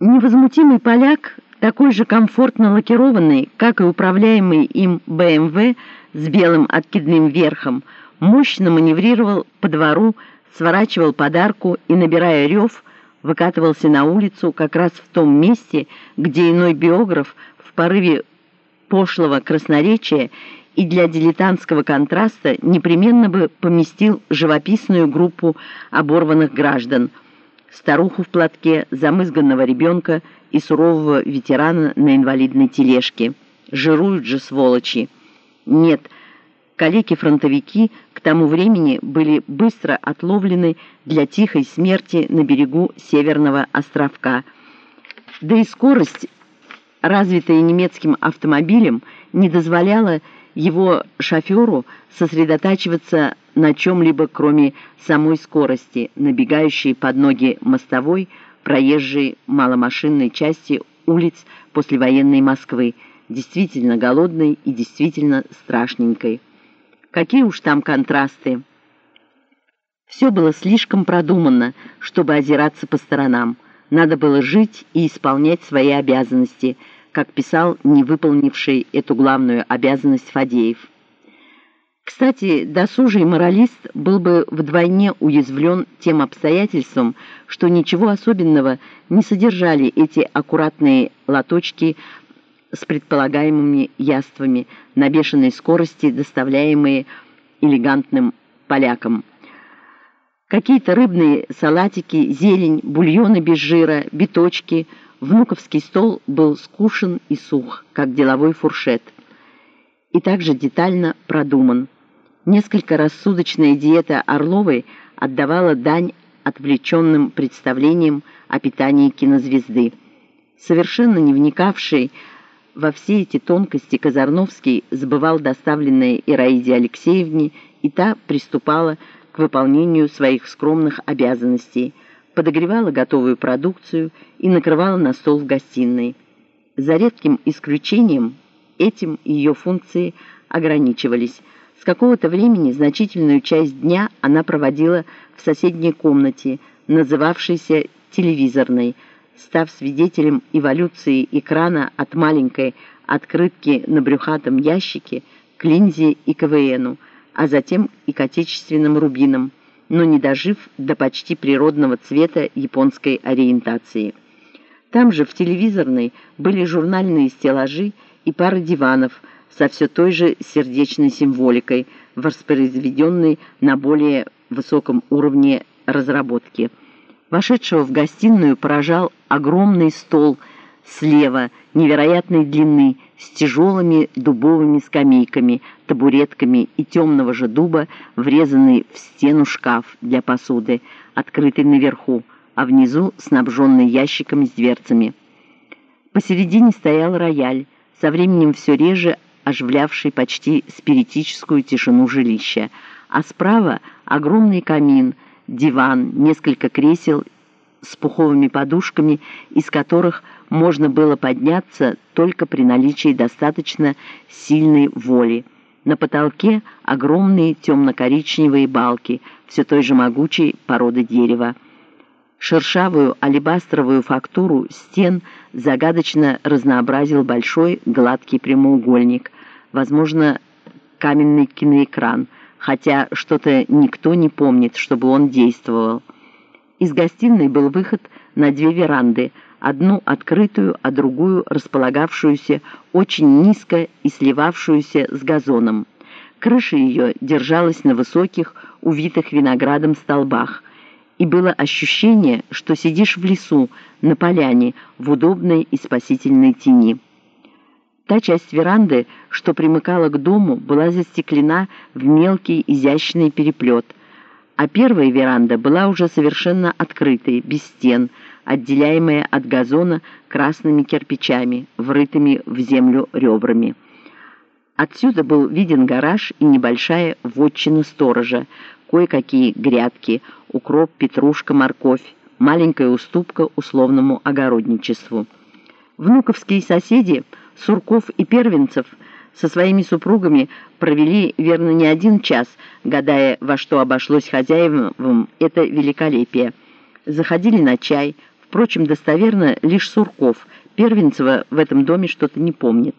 Невозмутимый поляк, такой же комфортно лакированный, как и управляемый им БМВ с белым откидным верхом, мощно маневрировал по двору, сворачивал подарку и, набирая рев, выкатывался на улицу как раз в том месте, где иной биограф в порыве пошлого красноречия и для дилетантского контраста непременно бы поместил живописную группу оборванных граждан – старуху в платке, замызганного ребенка и сурового ветерана на инвалидной тележке. Жируют же сволочи. Нет, калеки-фронтовики к тому времени были быстро отловлены для тихой смерти на берегу Северного островка. Да и скорость, развитая немецким автомобилем, не дозволяла его шоферу сосредотачиваться на чем-либо, кроме самой скорости, набегающей под ноги мостовой, проезжей маломашинной части улиц послевоенной Москвы, действительно голодной и действительно страшненькой. Какие уж там контрасты! Все было слишком продуманно, чтобы озираться по сторонам. Надо было жить и исполнять свои обязанности – как писал не выполнивший эту главную обязанность Фадеев. Кстати, досужий моралист был бы вдвойне уязвлен тем обстоятельством, что ничего особенного не содержали эти аккуратные лоточки с предполагаемыми яствами на бешеной скорости, доставляемые элегантным полякам. Какие-то рыбные салатики, зелень, бульоны без жира, биточки – Внуковский стол был скушен и сух, как деловой фуршет, и также детально продуман. Несколько рассудочная диета Орловой отдавала дань отвлеченным представлениям о питании кинозвезды. Совершенно не вникавший во все эти тонкости Казарновский сбывал доставленное Ираиде Алексеевне, и та приступала к выполнению своих скромных обязанностей – подогревала готовую продукцию и накрывала на стол в гостиной. За редким исключением этим ее функции ограничивались. С какого-то времени значительную часть дня она проводила в соседней комнате, называвшейся телевизорной, став свидетелем эволюции экрана от маленькой открытки на брюхатом ящике к линзе и КВНу, а затем и к отечественным рубинам но не дожив до почти природного цвета японской ориентации. Там же в телевизорной были журнальные стеллажи и пара диванов со все той же сердечной символикой, воспроизведенной на более высоком уровне разработки. Вошедшего в гостиную поражал огромный стол слева невероятной длины с тяжелыми дубовыми скамейками, табуретками и темного же дуба, врезанный в стену шкаф для посуды, открытый наверху, а внизу снабженный ящиками с дверцами. Посередине стоял рояль, со временем все реже оживлявший почти спиритическую тишину жилища, а справа огромный камин, диван, несколько кресел с пуховыми подушками, из которых можно было подняться только при наличии достаточно сильной воли. На потолке огромные темно-коричневые балки все той же могучей породы дерева. Шершавую алебастровую фактуру стен загадочно разнообразил большой гладкий прямоугольник, возможно, каменный киноэкран, хотя что-то никто не помнит, чтобы он действовал. Из гостиной был выход на две веранды, одну открытую, а другую располагавшуюся очень низко и сливавшуюся с газоном. Крыша ее держалась на высоких, увитых виноградом столбах, и было ощущение, что сидишь в лесу, на поляне, в удобной и спасительной тени. Та часть веранды, что примыкала к дому, была застеклена в мелкий изящный переплет – а первая веранда была уже совершенно открытой, без стен, отделяемая от газона красными кирпичами, врытыми в землю ребрами. Отсюда был виден гараж и небольшая вотчина сторожа, кое-какие грядки, укроп, петрушка, морковь, маленькая уступка условному огородничеству. Внуковские соседи, Сурков и Первенцев – со своими супругами провели, верно, не один час, гадая, во что обошлось хозяевам это великолепие. Заходили на чай, Впрочем, достоверно лишь Сурков. Первенцева в этом доме что-то не помнит.